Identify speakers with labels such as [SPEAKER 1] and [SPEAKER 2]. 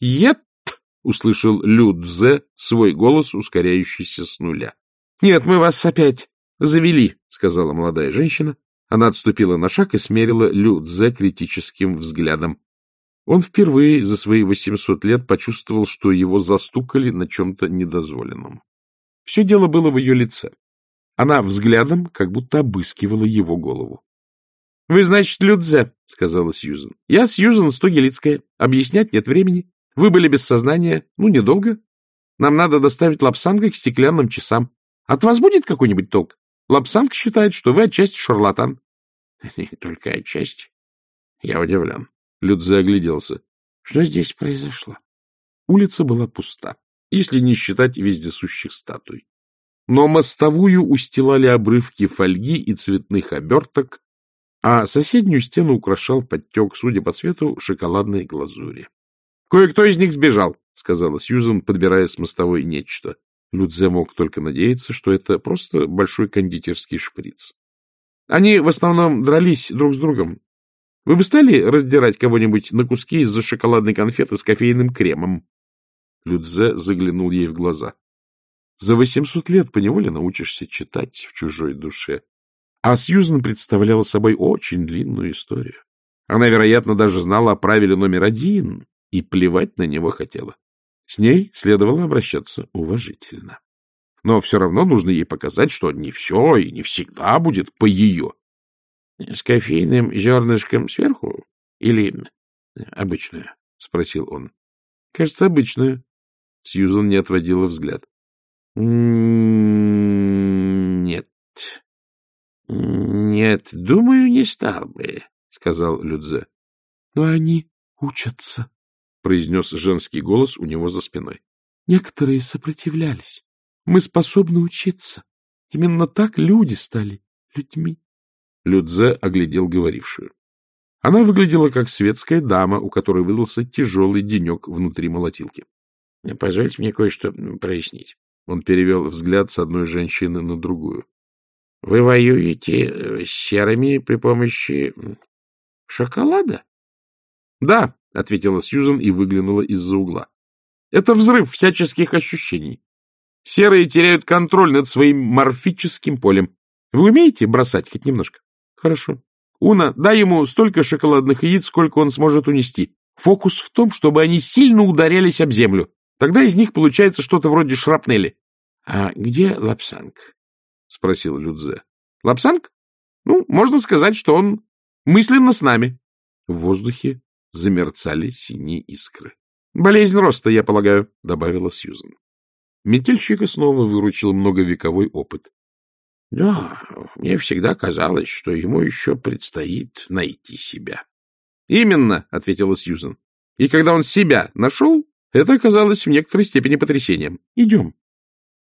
[SPEAKER 1] «Ет!» — услышал Людзе свой голос, ускоряющийся с нуля. — Нет, мы вас опять завели, — сказала молодая женщина. Она отступила на шаг и смерила Людзе критическим взглядом. Он впервые за свои восемьсот лет почувствовал, что его застукали на чем-то недозволенном. Все дело было в ее лице. Она взглядом как будто обыскивала его голову. — Вы, значит, Людзе, — сказала Сьюзен. — Я Сьюзен Стугелицкая. Объяснять нет времени. Вы были без сознания. Ну, недолго. Нам надо доставить Лапсанга к стеклянным часам. От вас будет какой-нибудь толк? Лапсанг считает, что вы отчасти шарлатан. — Только отчасти. Я удивлен. Людзе огляделся. Что здесь произошло? Улица была пуста, если не считать вездесущих статуй. Но мостовую устилали обрывки фольги и цветных оберток, а соседнюю стену украшал подтек, судя по цвету, шоколадной глазури. — Кое-кто из них сбежал, — сказала Сьюзен, подбирая с мостовой нечто. Людзе мог только надеяться, что это просто большой кондитерский шприц. Они в основном дрались друг с другом. Вы бы стали раздирать кого-нибудь на куски из-за шоколадной конфеты с кофейным кремом? Людзе заглянул ей в глаза. За восемьсот лет поневоле научишься читать в чужой душе. А Сьюзен представляла собой очень длинную историю. Она, вероятно, даже знала о правиле номер один, и плевать на него хотела. С ней следовало обращаться уважительно. Но все равно нужно ей показать, что не все и не всегда будет по ее. — С кофейным зернышком сверху или обычную? — спросил он. — Кажется, обычную. Сьюзан не отводила взгляд. «М-м, — Нет. — Нет, думаю, не стал бы, — сказал Людзе. — Но они учатся, — произнес женский голос у него за спиной. — Некоторые сопротивлялись. Мы способны учиться. Именно так люди стали людьми. Людзе оглядел говорившую. Она выглядела как светская дама, у которой выдался тяжелый денек внутри молотилки. — Позвольте мне кое-что прояснить. Он перевел взгляд с одной женщины на другую. — Вы воюете э, с серыми при помощи шоколада? — Да, — ответила Сьюзан и выглянула из-за угла. — Это взрыв всяческих ощущений. Серые теряют контроль над своим морфическим полем. Вы умеете бросать хоть немножко? Хорошо. Уна, дай ему столько шоколадных яиц, сколько он сможет унести. Фокус в том, чтобы они сильно ударялись об землю. Тогда из них получается что-то вроде шрапнели. — А где Лапсанг? — спросил Людзе. — Лапсанг? Ну, можно сказать, что он мысленно с нами. В воздухе замерцали синие искры. — Болезнь роста, я полагаю, — добавила Сьюзен. Метельщика снова выручил многовековой опыт. — Да, мне всегда казалось, что ему еще предстоит найти себя. — Именно, — ответила Сьюзен. — И когда он себя нашел, это оказалось в некоторой степени потрясением. Идем.